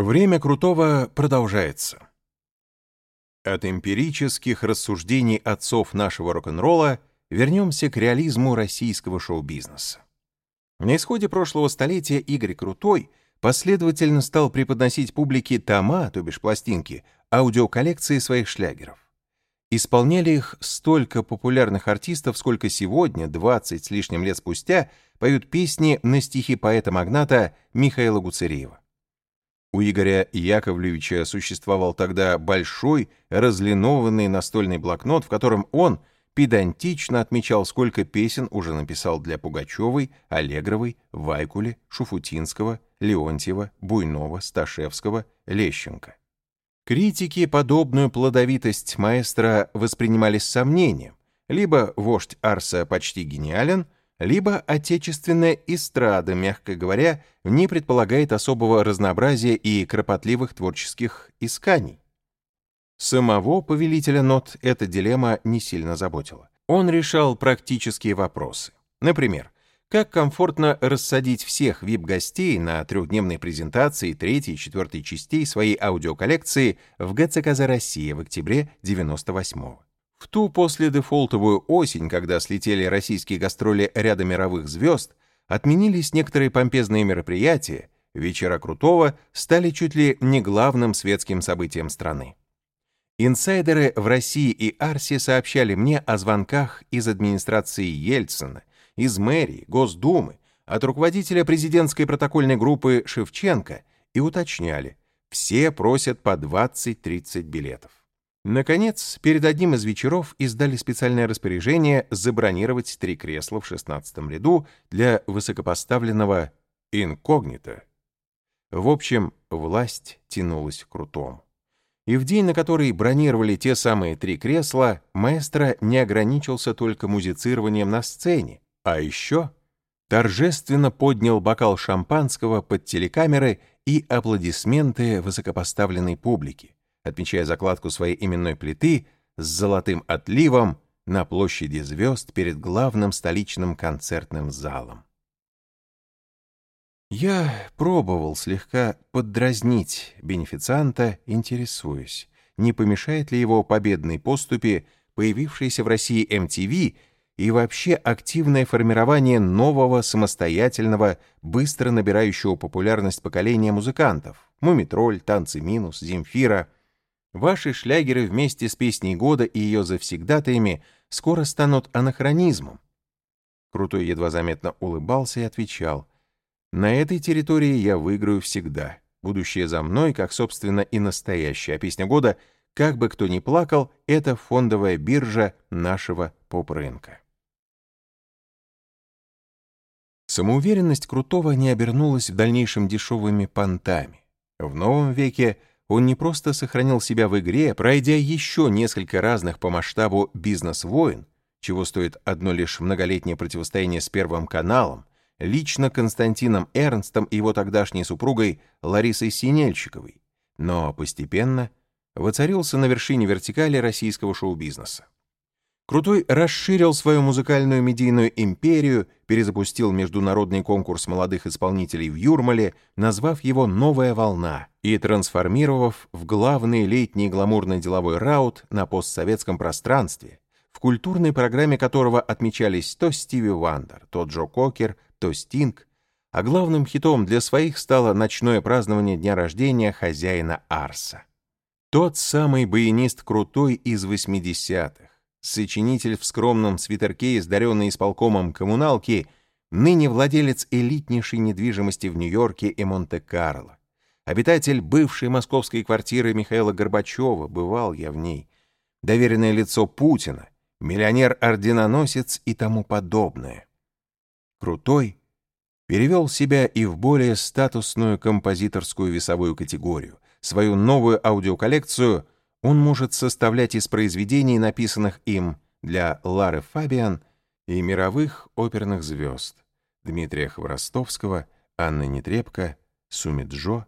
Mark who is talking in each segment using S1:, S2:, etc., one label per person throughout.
S1: Время Крутого продолжается. От эмпирических рассуждений отцов нашего рок-н-ролла вернемся к реализму российского шоу-бизнеса. На исходе прошлого столетия Игорь Крутой последовательно стал преподносить публике тома, то бишь пластинки, аудиоколлекции своих шлягеров. Исполняли их столько популярных артистов, сколько сегодня, 20 с лишним лет спустя, поют песни на стихи поэта-магната Михаила Гуцериева. У Игоря Яковлевича существовал тогда большой, разлинованный настольный блокнот, в котором он педантично отмечал, сколько песен уже написал для Пугачевой, Аллегровой, Вайкули, Шуфутинского, Леонтьева, Буйнова, Сташевского, Лещенко. Критики подобную плодовитость маэстро воспринимали с сомнением. Либо вождь Арса почти гениален — либо отечественная эстрада, мягко говоря, не предполагает особого разнообразия и кропотливых творческих исканий. Самого повелителя нот эта дилемма не сильно заботила. Он решал практические вопросы. Например, как комфортно рассадить всех VIP-гостей на трехдневной презентации третьей и четвертой частей своей аудиоколлекции в ГЦКЗ «Россия» в октябре 98 -го. В ту последефолтовую осень, когда слетели российские гастроли ряда мировых звезд, отменились некоторые помпезные мероприятия, вечера Крутого стали чуть ли не главным светским событием страны. Инсайдеры в России и Арсе сообщали мне о звонках из администрации Ельцина, из мэрии, Госдумы, от руководителя президентской протокольной группы Шевченко и уточняли, все просят по 20-30 билетов. Наконец, перед одним из вечеров издали специальное распоряжение забронировать три кресла в шестнадцатом ряду для высокопоставленного инкогнито. В общем, власть тянулась к крутому. И в день, на который бронировали те самые три кресла, маэстро не ограничился только музицированием на сцене, а еще торжественно поднял бокал шампанского под телекамеры и аплодисменты высокопоставленной публики отмечая закладку своей именной плиты с золотым отливом на площади звезд перед главным столичным концертным залом. Я пробовал слегка поддразнить бенефицианта, интересуясь, не помешает ли его победной поступе появившейся в России MTV и вообще активное формирование нового самостоятельного, быстро набирающего популярность поколения музыкантов — Мумитроль, Танцы Минус, Земфира — Ваши шлягеры вместе с песней года и ее завсегдатаями скоро станут анахронизмом. Крутой едва заметно улыбался и отвечал. На этой территории я выиграю всегда. Будущее за мной, как, собственно, и настоящая. А песня года, как бы кто ни плакал, это фондовая биржа нашего поп-рынка. Самоуверенность Крутого не обернулась в дальнейшем дешевыми понтами. В новом веке он не просто сохранил себя в игре, пройдя еще несколько разных по масштабу бизнес-войн, чего стоит одно лишь многолетнее противостояние с Первым каналом, лично Константином Эрнстом и его тогдашней супругой Ларисой Синельчиковой, но постепенно воцарился на вершине вертикали российского шоу-бизнеса. Крутой расширил свою музыкальную медийную империю, перезапустил международный конкурс молодых исполнителей в Юрмале, назвав его «Новая волна» и трансформировав в главный летний гламурный деловой раут на постсоветском пространстве, в культурной программе которого отмечались то Стиви Уандер, то Джо Кокер, то Стинг, а главным хитом для своих стало ночное празднование дня рождения хозяина АРСа. Тот самый баянист Крутой из 80-х, сочинитель в скромном свитерке из даренной исполкомом коммуналки, ныне владелец элитнейшей недвижимости в Нью-Йорке и Монте-Карло. Обитатель бывшей московской квартиры Михаила Горбачева, бывал я в ней, доверенное лицо Путина, миллионер-орденоносец и тому подобное. Крутой перевел себя и в более статусную композиторскую весовую категорию, свою новую аудиоколлекцию — он может составлять из произведений, написанных им для Лары Фабиан и мировых оперных звезд Дмитрия Хворостовского, Анны Нетребко, Суми Джо,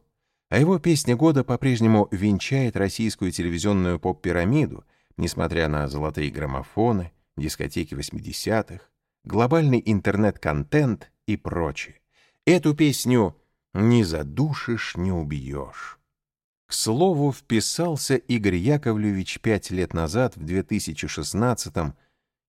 S1: а его песня года по-прежнему венчает российскую телевизионную поп-пирамиду, несмотря на золотые граммофоны, дискотеки 80-х, глобальный интернет-контент и прочее. Эту песню «Не задушишь, не убьешь». К слову, вписался Игорь Яковлевич пять лет назад, в 2016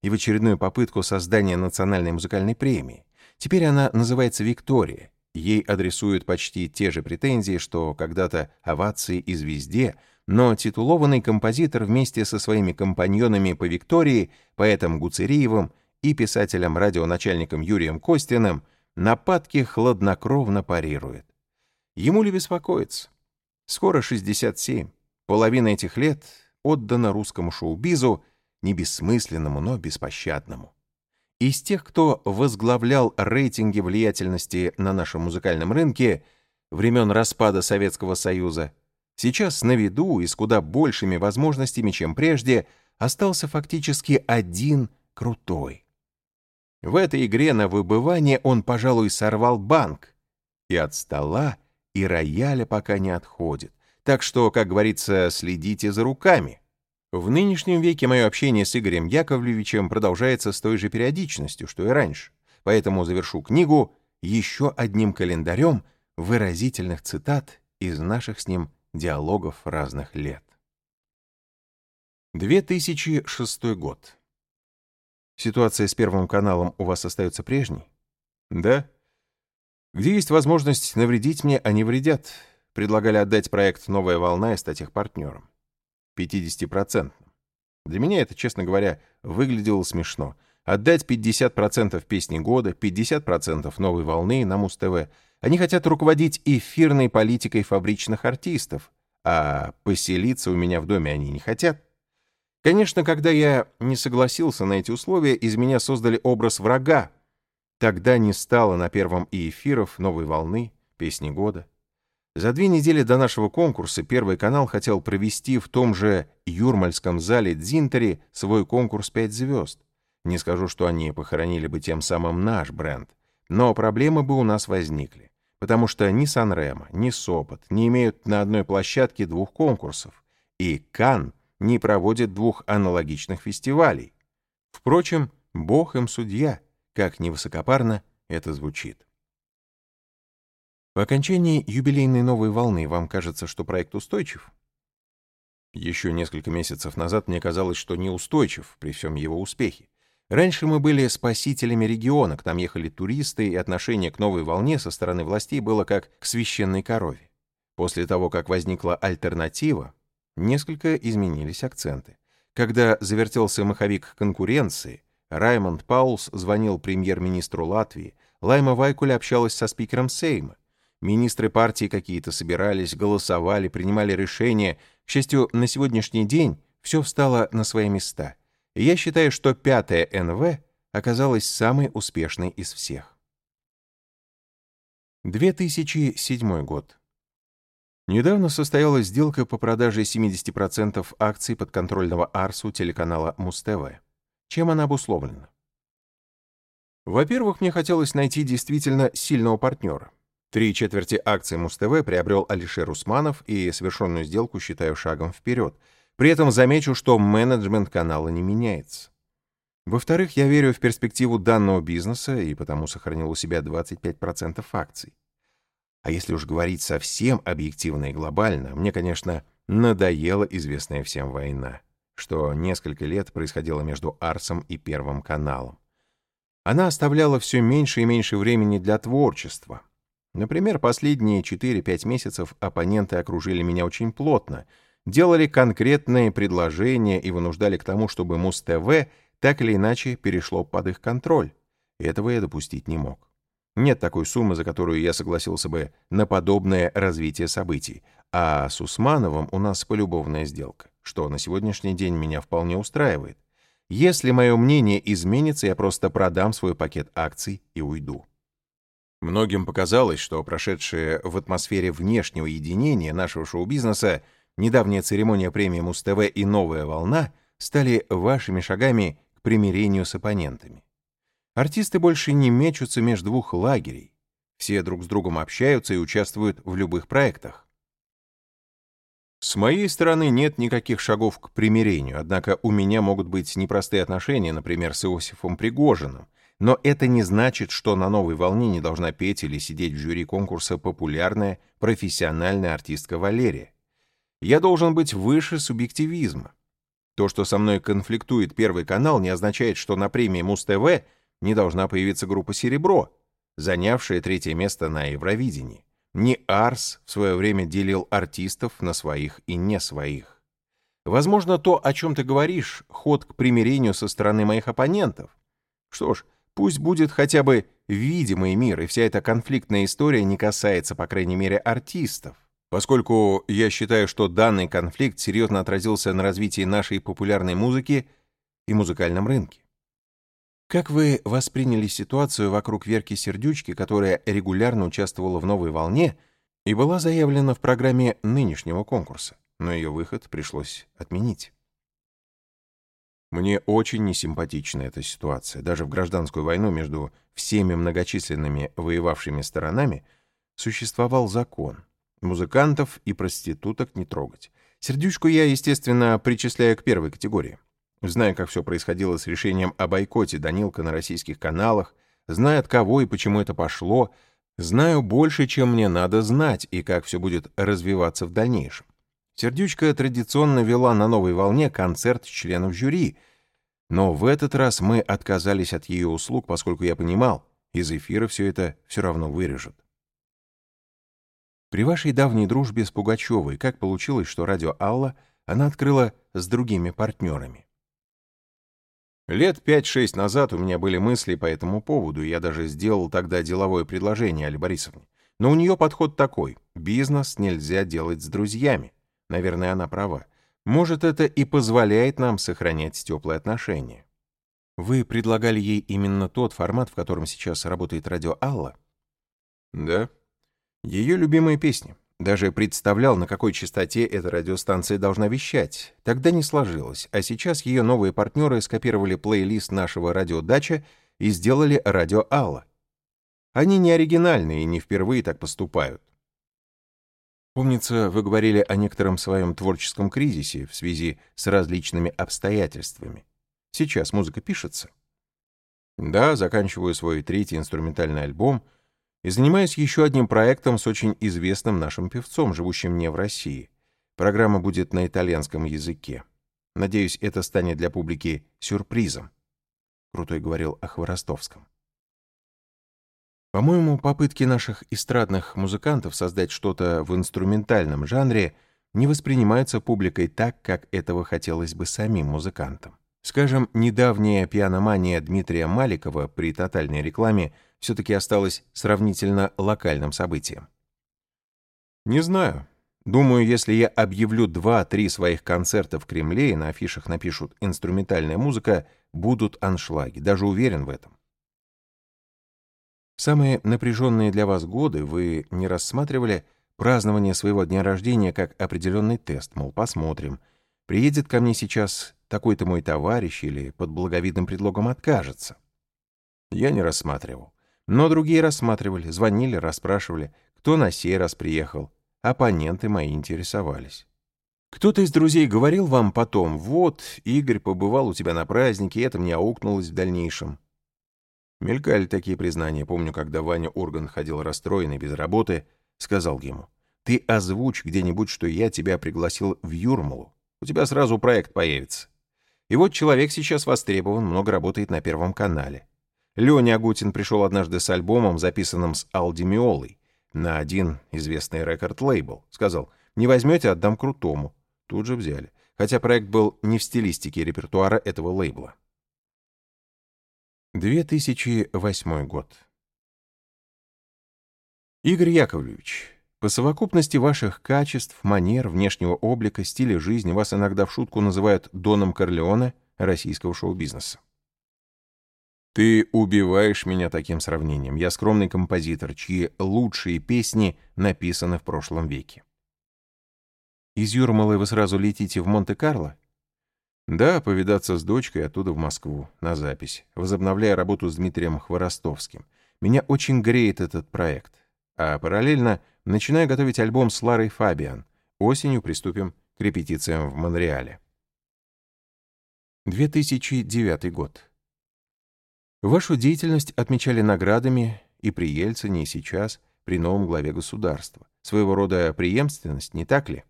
S1: и в очередную попытку создания национальной музыкальной премии. Теперь она называется «Виктория». Ей адресуют почти те же претензии, что когда-то овации и звезде, но титулованный композитор вместе со своими компаньонами по «Виктории», поэтом Гуцериевым и писателем-радионачальником Юрием Костиным нападки хладнокровно парирует. Ему ли беспокоиться? Скоро 67. Половина этих лет отдана русскому шоу-бизу, не бессмысленному, но беспощадному. Из тех, кто возглавлял рейтинги влиятельности на нашем музыкальном рынке времен распада Советского Союза, сейчас на виду и с куда большими возможностями, чем прежде, остался фактически один крутой. В этой игре на выбывание он, пожалуй, сорвал банк, и от стола и рояля пока не отходит. Так что, как говорится, следите за руками. В нынешнем веке мое общение с Игорем Яковлевичем продолжается с той же периодичностью, что и раньше. Поэтому завершу книгу еще одним календарем выразительных цитат из наших с ним диалогов разных лет. 2006 год. Ситуация с Первым каналом у вас остается прежней? Да. Где есть возможность навредить мне, они вредят. Предлагали отдать проект «Новая волна» и стать их партнером. 50%. Для меня это, честно говоря, выглядело смешно. Отдать 50% песни года, 50% новой волны на Муз-ТВ. Они хотят руководить эфирной политикой фабричных артистов, а поселиться у меня в доме они не хотят. Конечно, когда я не согласился на эти условия, из меня создали образ врага, Тогда не стало на первом и эфиров «Новой волны», «Песни года». За две недели до нашего конкурса Первый канал хотел провести в том же Юрмальском зале Дзинтери свой конкурс «Пять звезд». Не скажу, что они похоронили бы тем самым наш бренд, но проблемы бы у нас возникли, потому что ни Санремо, ни Сопот не имеют на одной площадке двух конкурсов, и Кан не проводит двух аналогичных фестивалей. Впрочем, бог им судья — как невысокопарно это звучит. По окончании юбилейной новой волны вам кажется, что проект устойчив? Еще несколько месяцев назад мне казалось, что неустойчив при всем его успехе. Раньше мы были спасителями региона, к нам ехали туристы, и отношение к новой волне со стороны властей было как к священной корове. После того, как возникла альтернатива, несколько изменились акценты. Когда завертелся маховик конкуренции, Раймонд Паулс звонил премьер-министру Латвии, Лайма Вайкуля общалась со спикером Сейма. Министры партии какие-то собирались, голосовали, принимали решения. К счастью, на сегодняшний день все встало на свои места. И я считаю, что пятая НВ оказалась самой успешной из всех. 2007 год. Недавно состоялась сделка по продаже 70% акций подконтрольного Арсу телеканала Муз-ТВ. Чем она обусловлена? Во-первых, мне хотелось найти действительно сильного партнера. Три четверти акций Муз-ТВ приобрел Алишер Усманов, и совершенную сделку считаю шагом вперед. При этом замечу, что менеджмент канала не меняется. Во-вторых, я верю в перспективу данного бизнеса и потому сохранил у себя 25% акций. А если уж говорить совсем объективно и глобально, мне, конечно, надоела известная всем война что несколько лет происходило между Арсом и Первым каналом. Она оставляла все меньше и меньше времени для творчества. Например, последние 4-5 месяцев оппоненты окружили меня очень плотно, делали конкретные предложения и вынуждали к тому, чтобы Муз-ТВ так или иначе перешло под их контроль. Этого я допустить не мог. Нет такой суммы, за которую я согласился бы на подобное развитие событий, а с Усмановым у нас полюбовная сделка что на сегодняшний день меня вполне устраивает. Если мое мнение изменится, я просто продам свой пакет акций и уйду. Многим показалось, что прошедшее в атмосфере внешнего единения нашего шоу-бизнеса недавняя церемония премии Муз-ТВ и «Новая волна» стали вашими шагами к примирению с оппонентами. Артисты больше не мечутся между двух лагерей. Все друг с другом общаются и участвуют в любых проектах. С моей стороны нет никаких шагов к примирению, однако у меня могут быть непростые отношения, например, с Иосифом Пригожиным. Но это не значит, что на новой волне не должна петь или сидеть в жюри конкурса популярная профессиональная артистка Валерия. Я должен быть выше субъективизма. То, что со мной конфликтует Первый канал, не означает, что на премии Муз-ТВ не должна появиться группа «Серебро», занявшая третье место на Евровидении. Не Арс в свое время делил артистов на своих и не своих. Возможно, то, о чем ты говоришь, ход к примирению со стороны моих оппонентов. Что ж, пусть будет хотя бы видимый мир, и вся эта конфликтная история не касается, по крайней мере, артистов. Поскольку я считаю, что данный конфликт серьезно отразился на развитии нашей популярной музыки и музыкальном рынке. Как вы восприняли ситуацию вокруг Верки Сердючки, которая регулярно участвовала в «Новой волне» и была заявлена в программе нынешнего конкурса, но ее выход пришлось отменить? Мне очень несимпатична эта ситуация. Даже в гражданскую войну между всеми многочисленными воевавшими сторонами существовал закон. Музыкантов и проституток не трогать. Сердючку я, естественно, причисляю к первой категории. Зная, как все происходило с решением о бойкоте Данилка на российских каналах, зная, от кого и почему это пошло, знаю больше, чем мне надо знать, и как все будет развиваться в дальнейшем. Сердючка традиционно вела на новой волне концерт членов жюри, но в этот раз мы отказались от ее услуг, поскольку я понимал, из эфира все это все равно вырежут. При вашей давней дружбе с Пугачевой как получилось, что радио «Алла» она открыла с другими партнерами? Лет пять-шесть назад у меня были мысли по этому поводу, и я даже сделал тогда деловое предложение Али Борисовне. Но у нее подход такой — бизнес нельзя делать с друзьями. Наверное, она права. Может, это и позволяет нам сохранять теплые отношения. Вы предлагали ей именно тот формат, в котором сейчас работает радио Алла? Да. Ее любимые песни. Даже представлял, на какой частоте эта радиостанция должна вещать. Тогда не сложилось, а сейчас ее новые партнеры скопировали плейлист нашего радиодача и сделали радио Алла. Они не оригинальные и не впервые так поступают. Помнится, вы говорили о некотором своем творческом кризисе в связи с различными обстоятельствами. Сейчас музыка пишется? Да, заканчиваю свой третий инструментальный альбом — и занимаюсь еще одним проектом с очень известным нашим певцом, живущим не в России. Программа будет на итальянском языке. Надеюсь, это станет для публики сюрпризом. Крутой говорил о Хворостовском. По-моему, попытки наших эстрадных музыкантов создать что-то в инструментальном жанре не воспринимаются публикой так, как этого хотелось бы самим музыкантам. Скажем, недавняя пианомания Дмитрия Маликова при тотальной рекламе все-таки осталась сравнительно локальным событием. Не знаю. Думаю, если я объявлю два-три своих концерта в Кремле и на афишах напишут «инструментальная музыка», будут аншлаги. Даже уверен в этом. Самые напряженные для вас годы вы не рассматривали празднование своего дня рождения как определенный тест, мол, посмотрим, приедет ко мне сейчас такой-то мой товарищ или под благовидным предлогом откажется. Я не рассматривал. Но другие рассматривали, звонили, расспрашивали, кто на сей раз приехал. Оппоненты мои интересовались. Кто-то из друзей говорил вам потом, вот, Игорь побывал у тебя на празднике, и это мне аукнулось в дальнейшем. Мелькали такие признания. Помню, когда Ваня Урган ходил расстроенный, без работы, сказал ему, ты озвучь где-нибудь, что я тебя пригласил в Юрмалу. У тебя сразу проект появится. И вот человек сейчас востребован, много работает на Первом канале. Леня Агутин пришел однажды с альбомом, записанным с Алди Миолой, на один известный рекорд-лейбл. Сказал, не возьмете, отдам крутому. Тут же взяли. Хотя проект был не в стилистике репертуара этого лейбла. 2008 год. Игорь Яковлевич, по совокупности ваших качеств, манер, внешнего облика, стиля жизни вас иногда в шутку называют Доном Корлеоне российского шоу-бизнеса. Ты убиваешь меня таким сравнением. Я скромный композитор, чьи лучшие песни написаны в прошлом веке. Из Юрмалы вы сразу летите в Монте-Карло? Да, повидаться с дочкой оттуда в Москву, на запись, возобновляя работу с Дмитрием Хворостовским. Меня очень греет этот проект. А параллельно начинаю готовить альбом с Ларой Фабиан. Осенью приступим к репетициям в Монреале. 2009 год. Вашу деятельность отмечали наградами и при Ельцине, и сейчас, при новом главе государства. Своего рода преемственность, не так ли?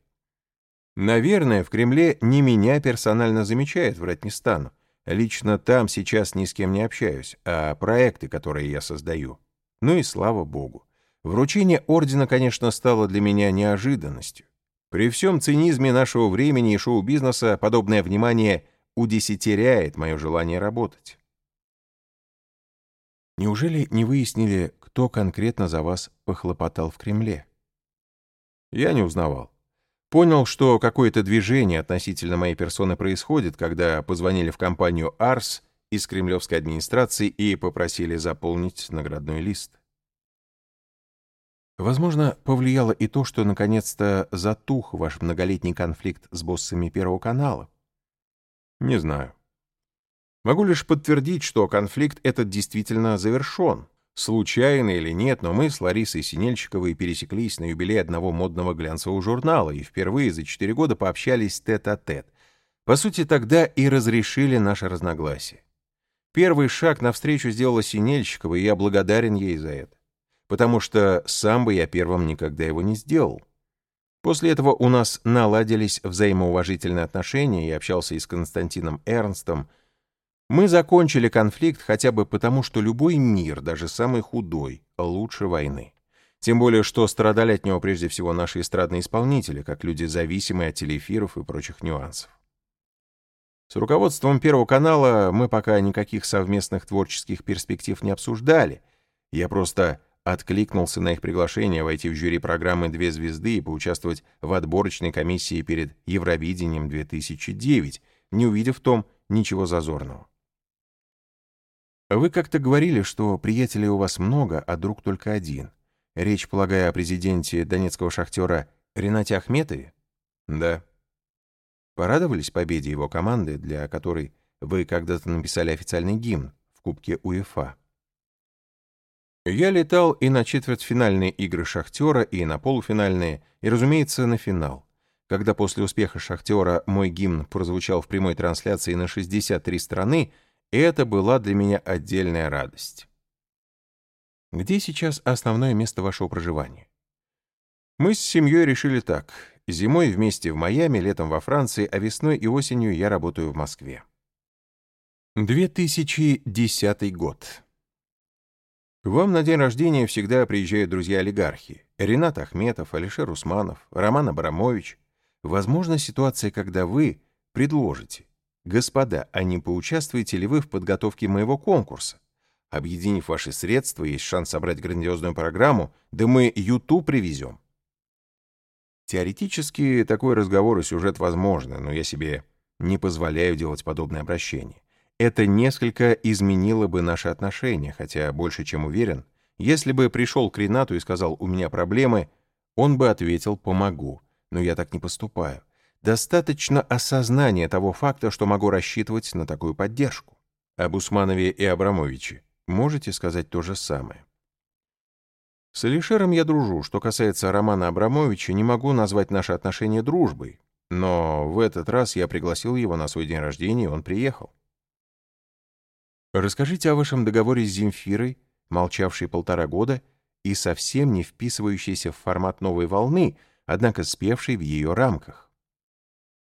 S1: Наверное, в Кремле не меня персонально замечают, врать не стану. Лично там сейчас ни с кем не общаюсь, а проекты, которые я создаю. Ну и слава богу. Вручение ордена, конечно, стало для меня неожиданностью. При всем цинизме нашего времени и шоу-бизнеса подобное внимание удесятеряет мое желание работать. Неужели не выяснили, кто конкретно за вас похлопотал в Кремле? Я не узнавал. Понял, что какое-то движение относительно моей персоны происходит, когда позвонили в компанию «Арс» из кремлевской администрации и попросили заполнить наградной лист. Возможно, повлияло и то, что наконец-то затух ваш многолетний конфликт с боссами Первого канала. Не знаю. Могу лишь подтвердить, что конфликт этот действительно завершен. Случайно или нет, но мы с Ларисой Синельщиковой пересеклись на юбилей одного модного глянцевого журнала и впервые за четыре года пообщались тет-а-тет. -тет. По сути, тогда и разрешили наше разногласие. Первый шаг навстречу сделала Синельщикова, и я благодарен ей за это потому что сам бы я первым никогда его не сделал. После этого у нас наладились взаимоуважительные отношения, я общался и с Константином Эрнстом. Мы закончили конфликт хотя бы потому, что любой мир, даже самый худой, лучше войны. Тем более, что страдали от него прежде всего наши эстрадные исполнители, как люди, зависимые от телеэфиров и прочих нюансов. С руководством Первого канала мы пока никаких совместных творческих перспектив не обсуждали. Я просто откликнулся на их приглашение войти в жюри программы «Две звезды» и поучаствовать в отборочной комиссии перед Евровидением 2009, не увидев в том ничего зазорного. Вы как-то говорили, что приятелей у вас много, а друг только один. Речь, полагаю, о президенте донецкого шахтера Ренате Ахметове? Да. Порадовались победе его команды, для которой вы когда-то написали официальный гимн в Кубке УЕФА? Я летал и на четвертьфинальные игры «Шахтера», и на полуфинальные, и, разумеется, на финал. Когда после успеха «Шахтера» мой гимн прозвучал в прямой трансляции на 63 страны, это была для меня отдельная радость. Где сейчас основное место вашего проживания? Мы с семьей решили так. Зимой вместе в Майами, летом во Франции, а весной и осенью я работаю в Москве. 2010 год. К вам на день рождения всегда приезжают друзья-олигархи. Ренат Ахметов, Алишер Усманов, Роман Абрамович. Возможно, ситуация, когда вы предложите. Господа, а не поучаствуете ли вы в подготовке моего конкурса? Объединив ваши средства, есть шанс собрать грандиозную программу, да мы YouTube привезем. Теоретически такой разговор и сюжет возможны, но я себе не позволяю делать подобное обращение. Это несколько изменило бы наши отношения, хотя больше чем уверен, если бы пришел к Ренату и сказал «у меня проблемы», он бы ответил «помогу», но я так не поступаю. Достаточно осознания того факта, что могу рассчитывать на такую поддержку. Об Усманове и Абрамовиче можете сказать то же самое. С Алишером я дружу. Что касается Романа Абрамовича, не могу назвать наши отношения дружбой. Но в этот раз я пригласил его на свой день рождения, и он приехал. Расскажите о вашем договоре с Земфирой, молчавшей полтора года и совсем не вписывающейся в формат новой волны, однако спевшей в ее рамках.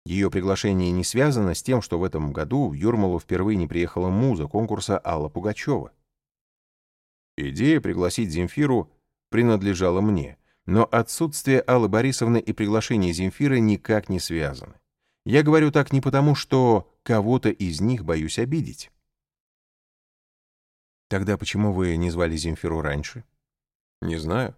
S1: Ее приглашение не связано с тем, что в этом году в Юрмалу впервые не приехала муза конкурса Алла Пугачева. Идея пригласить Земфиру принадлежала мне, но отсутствие Аллы Борисовны и приглашение Земфиры никак не связаны. Я говорю так не потому, что кого-то из них боюсь обидеть. Тогда почему вы не звали Земфиру раньше? Не знаю.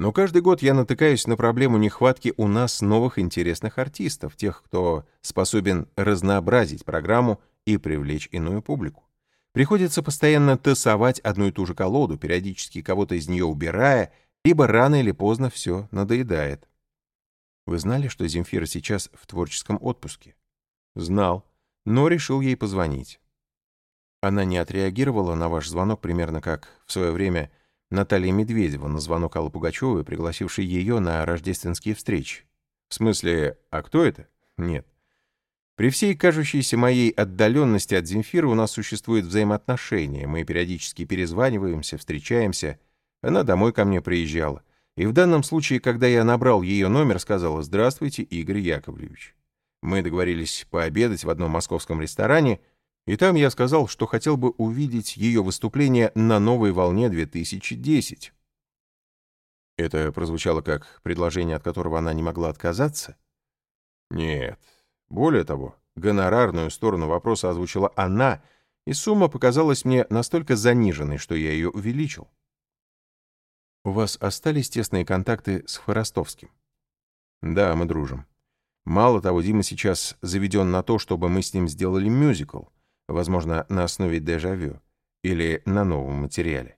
S1: Но каждый год я натыкаюсь на проблему нехватки у нас новых интересных артистов, тех, кто способен разнообразить программу и привлечь иную публику. Приходится постоянно тасовать одну и ту же колоду, периодически кого-то из нее убирая, либо рано или поздно все надоедает. Вы знали, что Земфира сейчас в творческом отпуске? Знал, но решил ей позвонить. Она не отреагировала на ваш звонок примерно как в свое время Наталья Медведева на звонок Аллы Пугачевой, пригласившей ее на рождественские встречи. В смысле, а кто это? Нет. При всей кажущейся моей отдаленности от Земфиры у нас существует взаимоотношения. Мы периодически перезваниваемся, встречаемся. Она домой ко мне приезжала. И в данном случае, когда я набрал ее номер, сказала «Здравствуйте, Игорь Яковлевич». Мы договорились пообедать в одном московском ресторане, и там я сказал, что хотел бы увидеть ее выступление на новой волне 2010. Это прозвучало как предложение, от которого она не могла отказаться? Нет. Более того, гонорарную сторону вопроса озвучила она, и сумма показалась мне настолько заниженной, что я ее увеличил. У вас остались тесные контакты с Хворостовским? Да, мы дружим. Мало того, Дима сейчас заведен на то, чтобы мы с ним сделали мюзикл, возможно, на основе дежавю или на новом материале.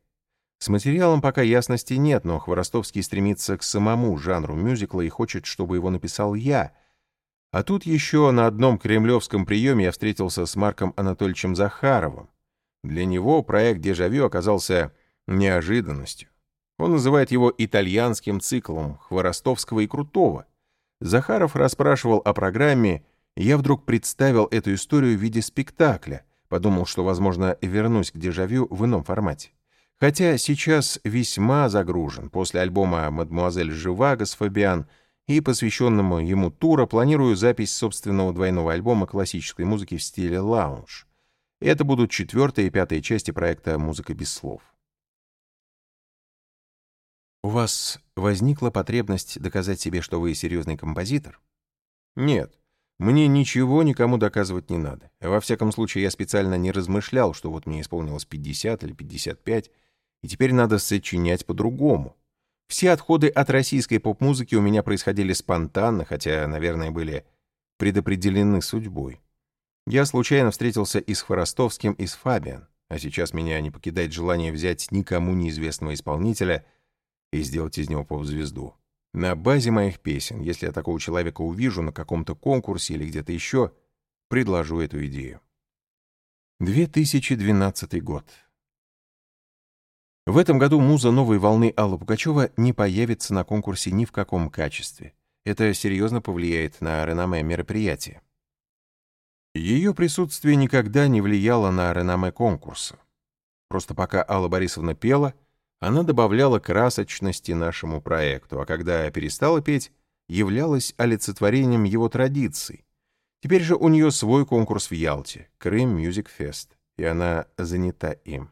S1: С материалом пока ясности нет, но Хворостовский стремится к самому жанру мюзикла и хочет, чтобы его написал я. А тут еще на одном кремлевском приеме я встретился с Марком Анатольевичем Захаровым. Для него проект «Дежавю» оказался неожиданностью. Он называет его итальянским циклом Хворостовского и Крутого. Захаров расспрашивал о программе, я вдруг представил эту историю в виде спектакля, подумал, что, возможно, вернусь к «Дежавю» в ином формате. Хотя сейчас весьма загружен. После альбома «Мадемуазель Живаго» с Фабиан и посвященному ему тура планирую запись собственного двойного альбома классической музыки в стиле лаунж. Это будут четвертая и пятая части проекта «Музыка без слов». У вас возникла потребность доказать себе, что вы серьезный композитор? Нет. Мне ничего никому доказывать не надо. Во всяком случае, я специально не размышлял, что вот мне исполнилось 50 или 55, и теперь надо сочинять по-другому. Все отходы от российской поп-музыки у меня происходили спонтанно, хотя, наверное, были предопределены судьбой. Я случайно встретился и с Хворостовским, и с Фабиан, а сейчас меня не покидает желание взять никому неизвестного исполнителя и сделать из него поп-звезду. На базе моих песен, если я такого человека увижу на каком-то конкурсе или где-то еще, предложу эту идею. 2012 год. В этом году муза новой волны Алла Пугачева не появится на конкурсе ни в каком качестве. Это серьезно повлияет на реноме мероприятия. Ее присутствие никогда не влияло на реноме конкурса. Просто пока Алла Борисовна пела, она добавляла красочности нашему проекту, а когда перестала петь, являлась олицетворением его традиций. Теперь же у нее свой конкурс в Ялте — Крым Мюзик Фест, и она занята им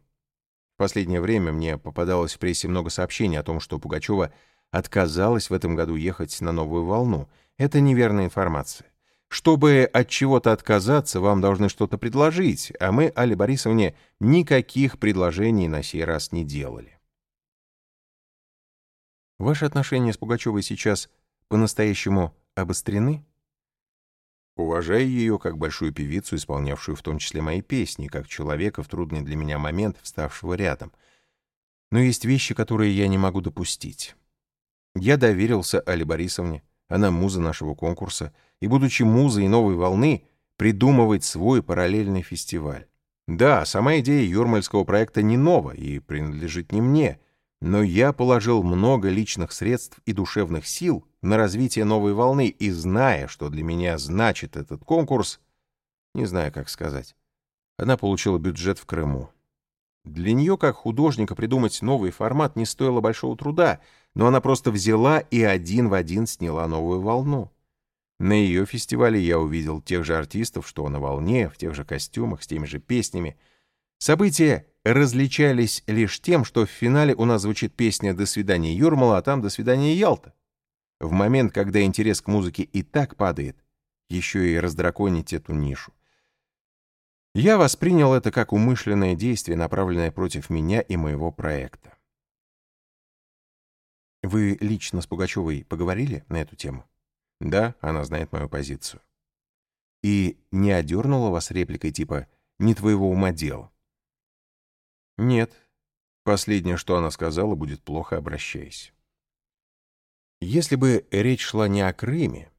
S1: последнее время мне попадалось в прессе много сообщений о том, что Пугачева отказалась в этом году ехать на новую волну. Это неверная информация. Чтобы от чего-то отказаться, вам должны что-то предложить, а мы, Али Борисовне, никаких предложений на сей раз не делали. Ваши отношения с Пугачевой сейчас по-настоящему обострены? Уважаю ее как большую певицу, исполнявшую в том числе мои песни, как человека в трудный для меня момент, вставшего рядом. Но есть вещи, которые я не могу допустить. Я доверился Али Борисовне, она муза нашего конкурса, и, будучи музой новой волны, придумывать свой параллельный фестиваль. Да, сама идея юрмальского проекта не нова и принадлежит не мне — но я положил много личных средств и душевных сил на развитие новой волны, и зная, что для меня значит этот конкурс, не знаю, как сказать, она получила бюджет в Крыму. Для нее, как художника, придумать новый формат не стоило большого труда, но она просто взяла и один в один сняла новую волну. На ее фестивале я увидел тех же артистов, что на волне, в тех же костюмах, с теми же песнями. События различались лишь тем, что в финале у нас звучит песня «До свидания, Юрмала», а там «До свидания, Ялта». В момент, когда интерес к музыке и так падает, еще и раздраконить эту нишу. Я воспринял это как умышленное действие, направленное против меня и моего проекта. Вы лично с Пугачевой поговорили на эту тему? Да, она знает мою позицию. И не одернула вас репликой типа «не твоего ума дело»? Нет. Последнее, что она сказала, будет плохо обращаясь. Если бы речь шла не о Крыме,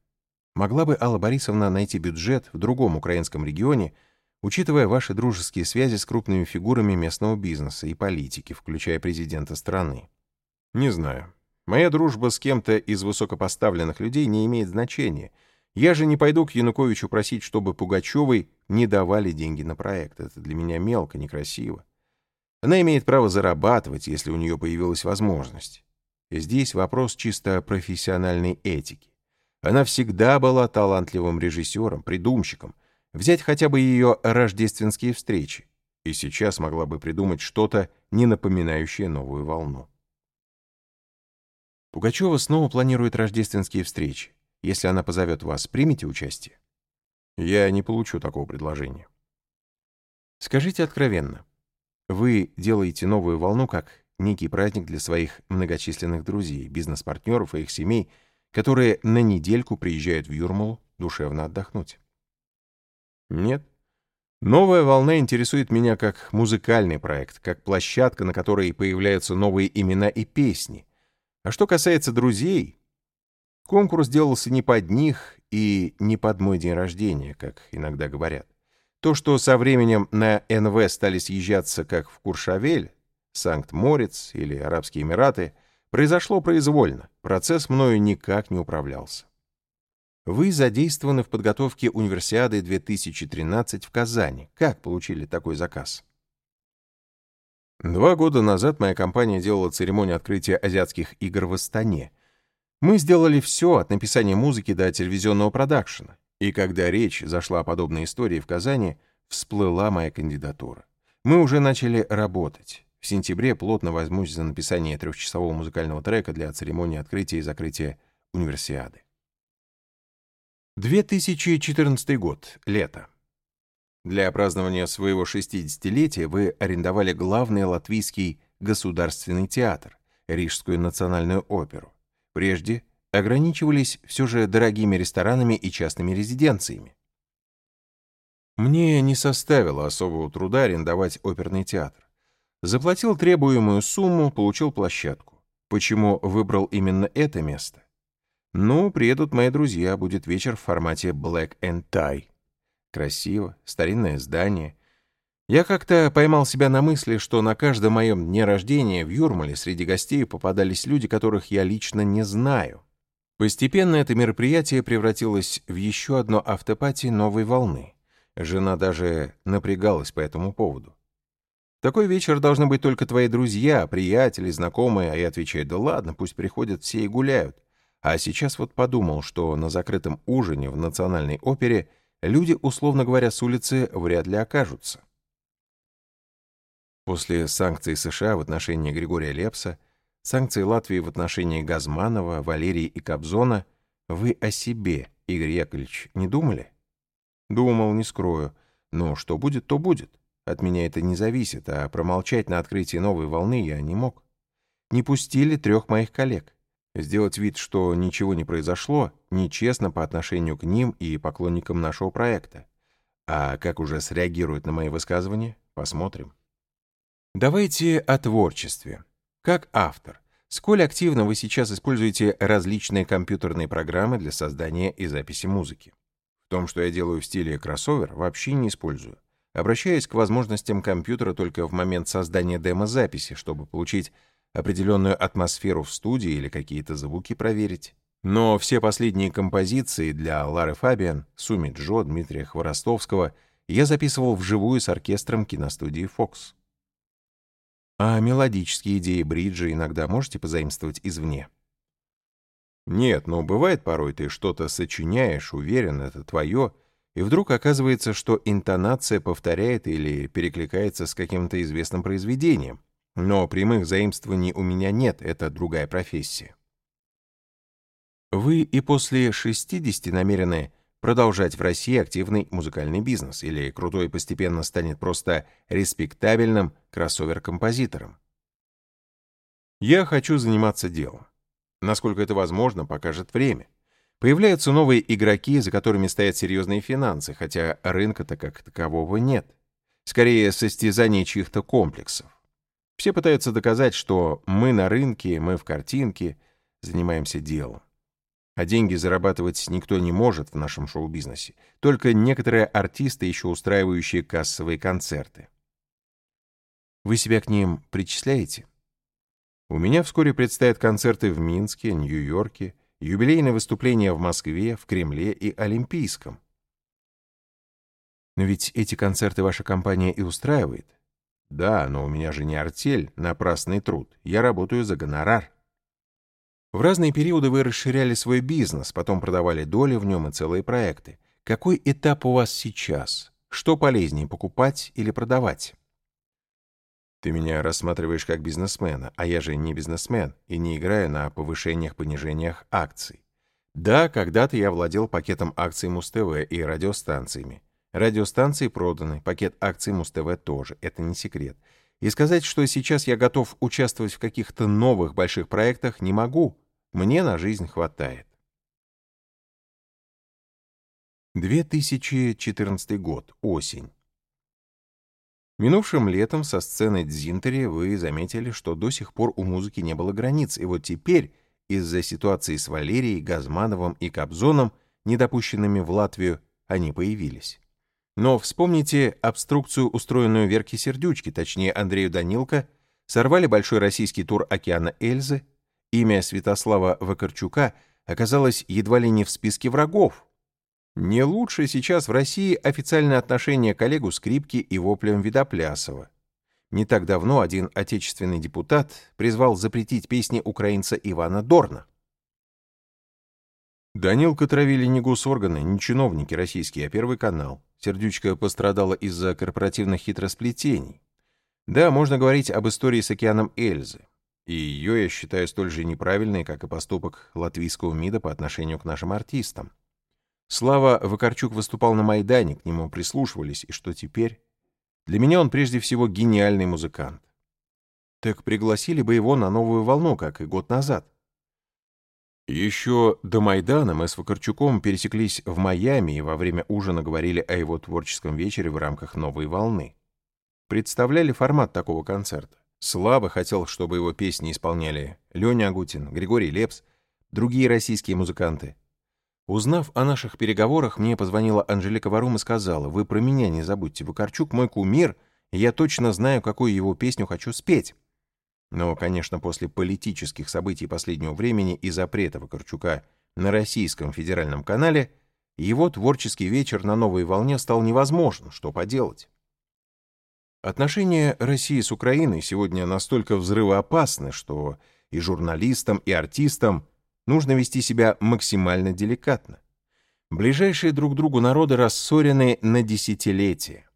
S1: могла бы Алла Борисовна найти бюджет в другом украинском регионе, учитывая ваши дружеские связи с крупными фигурами местного бизнеса и политики, включая президента страны? Не знаю. Моя дружба с кем-то из высокопоставленных людей не имеет значения. Я же не пойду к Януковичу просить, чтобы Пугачевой не давали деньги на проект. Это для меня мелко, некрасиво. Она имеет право зарабатывать, если у нее появилась возможность. Здесь вопрос чисто профессиональной этики. Она всегда была талантливым режиссером, придумщиком. Взять хотя бы ее рождественские встречи. И сейчас могла бы придумать что-то, не напоминающее новую волну. Пугачева снова планирует рождественские встречи. Если она позовет вас, примите участие? Я не получу такого предложения. Скажите откровенно, вы делаете новую волну как некий праздник для своих многочисленных друзей, бизнес-партнеров и их семей, которые на недельку приезжают в Юрмалу душевно отдохнуть. Нет. Новая волна интересует меня как музыкальный проект, как площадка, на которой появляются новые имена и песни. А что касается друзей, конкурс делался не под них и не под мой день рождения, как иногда говорят. То, что со временем на НВ стали съезжаться как в Куршавель, Санкт-Морец или Арабские Эмираты, произошло произвольно, процесс мною никак не управлялся. Вы задействованы в подготовке Универсиады 2013 в Казани. Как получили такой заказ? Два года назад моя компания делала церемонию открытия азиатских игр в Астане. Мы сделали все от написания музыки до телевизионного продакшена. И когда речь зашла о подобной истории в Казани, всплыла моя кандидатура. Мы уже начали работать. В сентябре плотно возьмусь за написание трехчасового музыкального трека для церемонии открытия и закрытия универсиады. 2014 год. Лето. Для празднования своего 60-летия вы арендовали главный латвийский государственный театр, Рижскую национальную оперу. Прежде ограничивались все же дорогими ресторанами и частными резиденциями. Мне не составило особого труда арендовать оперный театр. Заплатил требуемую сумму, получил площадку. Почему выбрал именно это место? Ну, приедут мои друзья, будет вечер в формате Black and Tie. Красиво, старинное здание. Я как-то поймал себя на мысли, что на каждом моем дне рождения в Юрмале среди гостей попадались люди, которых я лично не знаю. Постепенно это мероприятие превратилось в еще одно автопати новой волны. Жена даже напрягалась по этому поводу. такой вечер должны быть только твои друзья, приятели, знакомые, а я отвечаю, да ладно, пусть приходят все и гуляют. А сейчас вот подумал, что на закрытом ужине в Национальной опере люди, условно говоря, с улицы вряд ли окажутся. После санкций США в отношении Григория Лепса санкции Латвии в отношении Газманова, Валерии и Кобзона, вы о себе, Игорь Яковлевич, не думали? Думал, не скрою. Но что будет, то будет. От меня это не зависит, а промолчать на открытии новой волны я не мог. Не пустили трех моих коллег. Сделать вид, что ничего не произошло, нечестно по отношению к ним и поклонникам нашего проекта. А как уже среагируют на мои высказывания, посмотрим. Давайте о творчестве. Как автор, сколь активно вы сейчас используете различные компьютерные программы для создания и записи музыки? В том, что я делаю в стиле кроссовер, вообще не использую. Обращаюсь к возможностям компьютера только в момент создания демозаписи, чтобы получить определенную атмосферу в студии или какие-то звуки проверить. Но все последние композиции для Лары Фабиан, Суми Джо, Дмитрия Хворостовского я записывал вживую с оркестром киностудии «Фокс». А мелодические идеи бриджа иногда можете позаимствовать извне? Нет, но бывает порой ты что-то сочиняешь, уверен, это твое, и вдруг оказывается, что интонация повторяет или перекликается с каким-то известным произведением. Но прямых заимствований у меня нет, это другая профессия. Вы и после 60 намерены продолжать в России активный музыкальный бизнес, или крутой постепенно станет просто респектабельным кроссовер-композитором. Я хочу заниматься делом. Насколько это возможно, покажет время. Появляются новые игроки, за которыми стоят серьезные финансы, хотя рынка-то как такового нет. Скорее, состязание чьих-то комплексов. Все пытаются доказать, что мы на рынке, мы в картинке, занимаемся делом. А деньги зарабатывать никто не может в нашем шоу-бизнесе. Только некоторые артисты, еще устраивающие кассовые концерты. Вы себя к ним причисляете? У меня вскоре предстоят концерты в Минске, Нью-Йорке, юбилейные выступления в Москве, в Кремле и Олимпийском. Но ведь эти концерты ваша компания и устраивает. Да, но у меня же не артель, напрасный труд. Я работаю за гонорар. В разные периоды вы расширяли свой бизнес, потом продавали доли в нем и целые проекты. Какой этап у вас сейчас? Что полезнее, покупать или продавать? Ты меня рассматриваешь как бизнесмена, а я же не бизнесмен и не играю на повышениях-понижениях акций. Да, когда-то я владел пакетом акций Муз-ТВ и радиостанциями. Радиостанции проданы, пакет акций Муз-ТВ тоже, это не секрет. И сказать, что сейчас я готов участвовать в каких-то новых больших проектах, не могу. Мне на жизнь хватает. 2014 год. Осень. Минувшим летом со сцены Дзинтери вы заметили, что до сих пор у музыки не было границ, и вот теперь из-за ситуации с Валерией, Газмановым и Кобзоном, недопущенными в Латвию, они появились. Но вспомните обструкцию, устроенную Верке Сердючке, точнее Андрею Данилко, сорвали большой российский тур «Океана Эльзы», Имя Святослава Вакарчука оказалось едва ли не в списке врагов. Не лучше сейчас в России официальное отношение к Олегу Скрипке и воплям Видоплясова. Не так давно один отечественный депутат призвал запретить песни украинца Ивана Дорна. Данилка травили не госорганы, не чиновники российские, а Первый канал. Сердючка пострадала из-за корпоративных хитросплетений. Да, можно говорить об истории с океаном Эльзы. И ее я считаю столь же неправильной, как и поступок латвийского МИДа по отношению к нашим артистам. Слава Вакарчук выступал на Майдане, к нему прислушивались, и что теперь? Для меня он прежде всего гениальный музыкант. Так пригласили бы его на новую волну, как и год назад. Еще до Майдана мы с Вакарчуком пересеклись в Майами и во время ужина говорили о его творческом вечере в рамках «Новой волны». Представляли формат такого концерта. Слава хотел, чтобы его песни исполняли Леня Агутин, Григорий Лепс, другие российские музыканты. Узнав о наших переговорах, мне позвонила Анжелика Варум и сказала, «Вы про меня не забудьте, Вакарчук мой кумир, и я точно знаю, какую его песню хочу спеть». Но, конечно, после политических событий последнего времени и запрета Вакарчука на российском федеральном канале, его творческий вечер на новой волне стал невозможен, что поделать. Отношения России с Украиной сегодня настолько взрывоопасны, что и журналистам, и артистам нужно вести себя максимально деликатно. Ближайшие друг другу народы рассорены на десятилетия.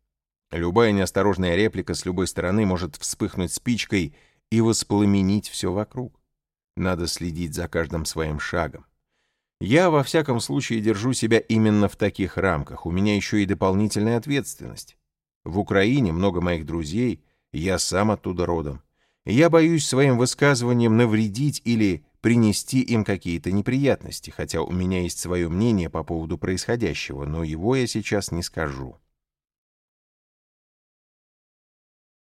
S1: Любая неосторожная реплика с любой стороны может вспыхнуть спичкой и воспламенить все вокруг. Надо следить за каждым своим шагом. Я, во всяком случае, держу себя именно в таких рамках. У меня еще и дополнительная ответственность. В Украине много моих друзей, я сам оттуда родом. Я боюсь своим высказыванием навредить или принести им какие-то неприятности, хотя у меня есть свое мнение по поводу происходящего, но его я сейчас не скажу.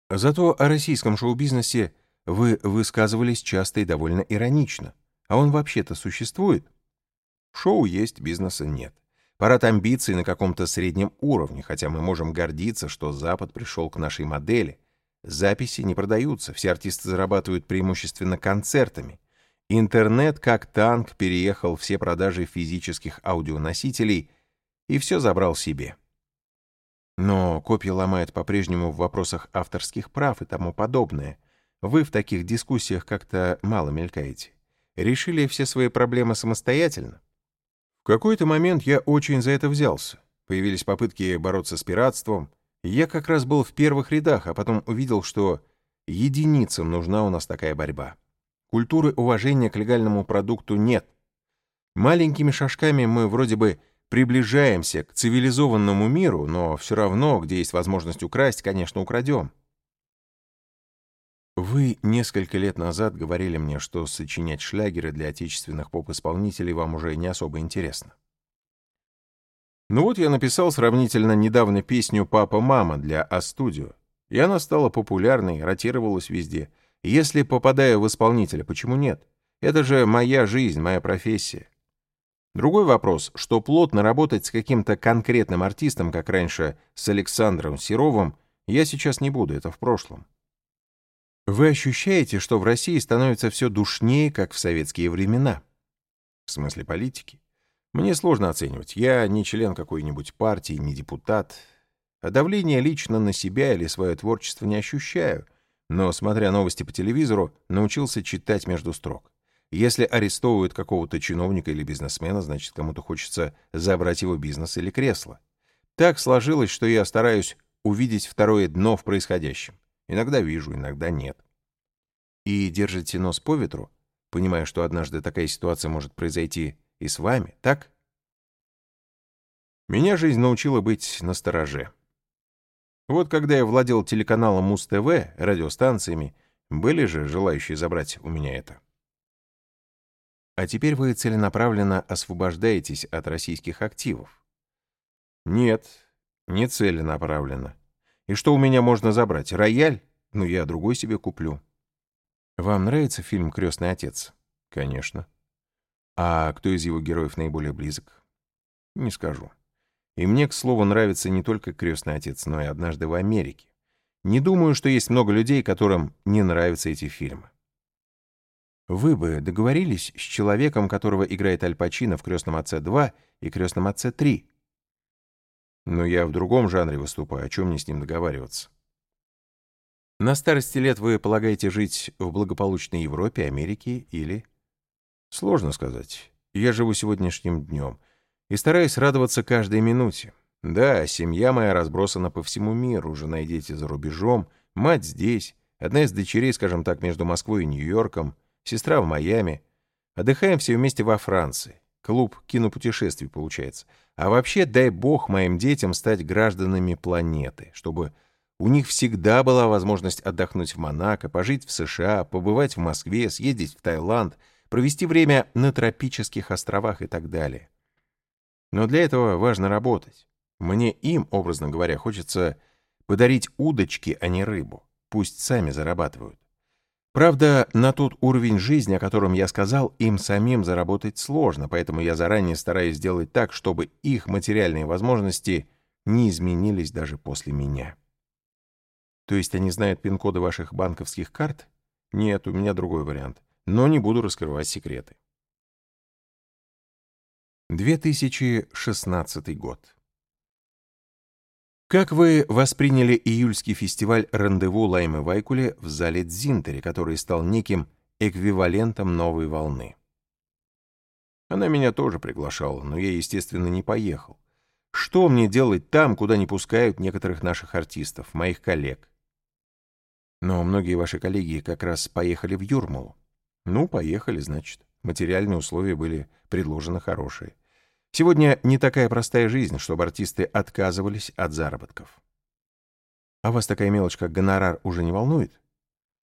S1: Зато о российском шоу-бизнесе вы высказывались часто и довольно иронично. А он вообще-то существует? Шоу есть, бизнеса нет. Парад амбиций на каком-то среднем уровне, хотя мы можем гордиться, что Запад пришел к нашей модели. Записи не продаются, все артисты зарабатывают преимущественно концертами. Интернет, как танк, переехал все продажи физических аудионосителей и все забрал себе. Но копии ломают по-прежнему в вопросах авторских прав и тому подобное. Вы в таких дискуссиях как-то мало мелькаете. Решили все свои проблемы самостоятельно? В какой-то момент я очень за это взялся. Появились попытки бороться с пиратством. Я как раз был в первых рядах, а потом увидел, что единицам нужна у нас такая борьба. Культуры уважения к легальному продукту нет. Маленькими шажками мы вроде бы приближаемся к цивилизованному миру, но все равно, где есть возможность украсть, конечно, украдем. Вы несколько лет назад говорили мне, что сочинять шлягеры для отечественных поп-исполнителей вам уже не особо интересно. Ну вот я написал сравнительно недавно песню «Папа-мама» для А-студио, и она стала популярной, ротировалась везде. Если попадаю в исполнителя, почему нет? Это же моя жизнь, моя профессия. Другой вопрос, что плотно работать с каким-то конкретным артистом, как раньше с Александром Серовым, я сейчас не буду, это в прошлом. Вы ощущаете, что в России становится все душнее, как в советские времена? В смысле политики? Мне сложно оценивать. Я не член какой-нибудь партии, не депутат. А давление лично на себя или свое творчество не ощущаю. Но, смотря новости по телевизору, научился читать между строк. Если арестовывают какого-то чиновника или бизнесмена, значит, кому-то хочется забрать его бизнес или кресло. Так сложилось, что я стараюсь увидеть второе дно в происходящем. Иногда вижу, иногда нет. И держите нос по ветру, понимая, что однажды такая ситуация может произойти и с вами, так? Меня жизнь научила быть настороже. Вот когда я владел телеканалом Муз-ТВ, радиостанциями, были же желающие забрать у меня это. А теперь вы целенаправленно освобождаетесь от российских активов. Нет, не целенаправленно. И что у меня можно забрать? Рояль? Ну, я другой себе куплю. Вам нравится фильм «Крестный отец»? Конечно. А кто из его героев наиболее близок? Не скажу. И мне, к слову, нравится не только «Крестный отец», но и «Однажды в Америке». Не думаю, что есть много людей, которым не нравятся эти фильмы. Вы бы договорились с человеком, которого играет Аль Пачино в «Крестном отце 2» и «Крестном отце 3»? Но я в другом жанре выступаю, о чем мне с ним договариваться? На старости лет вы полагаете жить в благополучной Европе, Америке или... Сложно сказать. Я живу сегодняшним днем — и стараюсь радоваться каждой минуте. Да, семья моя разбросана по всему миру, жена и дети за рубежом, мать здесь, одна из дочерей, скажем так, между Москвой и Нью-Йорком, сестра в Майами. Отдыхаем все вместе во Франции. Клуб кинопутешествий получается. А вообще, дай бог моим детям стать гражданами планеты, чтобы у них всегда была возможность отдохнуть в Монако, пожить в США, побывать в Москве, съездить в Таиланд, провести время на тропических островах и так далее. Но для этого важно работать. Мне им, образно говоря, хочется подарить удочки, а не рыбу. Пусть сами зарабатывают. Правда, на тот уровень жизни, о котором я сказал, им самим заработать сложно, поэтому я заранее стараюсь сделать так, чтобы их материальные возможности не изменились даже после меня. То есть они знают пин-коды ваших банковских карт? Нет, у меня другой вариант. Но не буду раскрывать секреты. 2016 год. Как вы восприняли июльский фестиваль «Рандеву Лаймы Вайкуле» в зале Дзинтери, который стал неким эквивалентом новой волны? Она меня тоже приглашала, но я, естественно, не поехал. Что мне делать там, куда не пускают некоторых наших артистов, моих коллег? Но многие ваши коллеги как раз поехали в Юрмалу. Ну, поехали, значит. Материальные условия были предложены хорошие. Сегодня не такая простая жизнь, чтобы артисты отказывались от заработков. А вас такая мелочь, как гонорар, уже не волнует?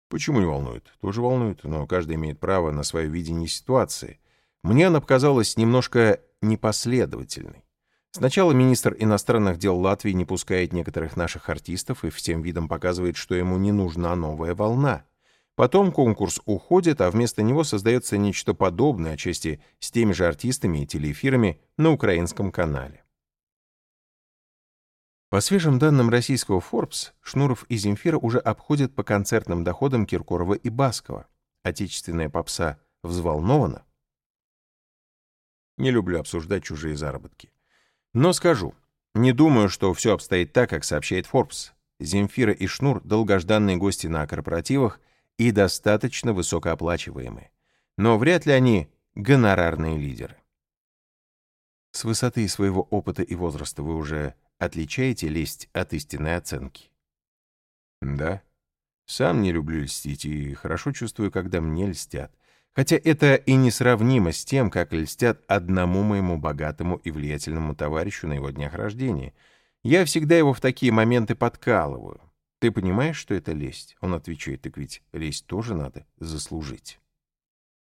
S1: Почему не волнует? Тоже волнует, но каждый имеет право на свое видение ситуации. Мне она показалась немножко непоследовательной. Сначала министр иностранных дел Латвии не пускает некоторых наших артистов и всем видом показывает, что ему не нужна новая волна. Потом конкурс уходит, а вместо него создается нечто подобное, отчасти с теми же артистами и телеэфирами на украинском канале. По свежим данным российского Forbes, Шнуров и Земфира уже обходят по концертным доходам Киркорова и Баскова. Отечественная попса взволнована. Не люблю обсуждать чужие заработки. Но скажу, не думаю, что все обстоит так, как сообщает Forbes. Земфира и Шнур — долгожданные гости на корпоративах — и достаточно высокооплачиваемые. Но вряд ли они гонорарные лидеры. С высоты своего опыта и возраста вы уже отличаете лесть от истинной оценки? Да. Сам не люблю льстить и хорошо чувствую, когда мне льстят. Хотя это и несравнимо с тем, как льстят одному моему богатому и влиятельному товарищу на его днях рождения. Я всегда его в такие моменты подкалываю. Ты понимаешь, что это лесть? Он отвечает, так ведь лесть тоже надо заслужить.